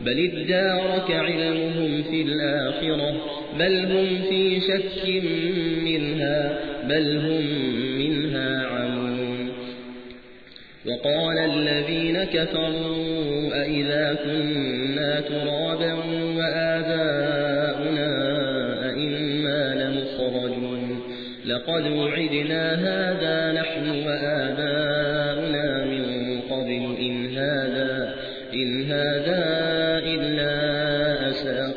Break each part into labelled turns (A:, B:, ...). A: بل ادارك علمهم في الآخرة بل هم في شك منها بل هم منها عمون وقال الذين كفروا أئذا كنا ترابا وآباؤنا أئما لمخرجون لقد وعدنا هذا نحن وآباؤنا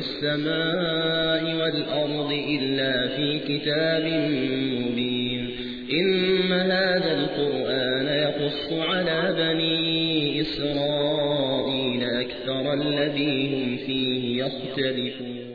A: السماء والأرض إلا في كتاب مبين إن هذا القرآن يقص على بني إسرائيل أكثر الذين فيه يختلفون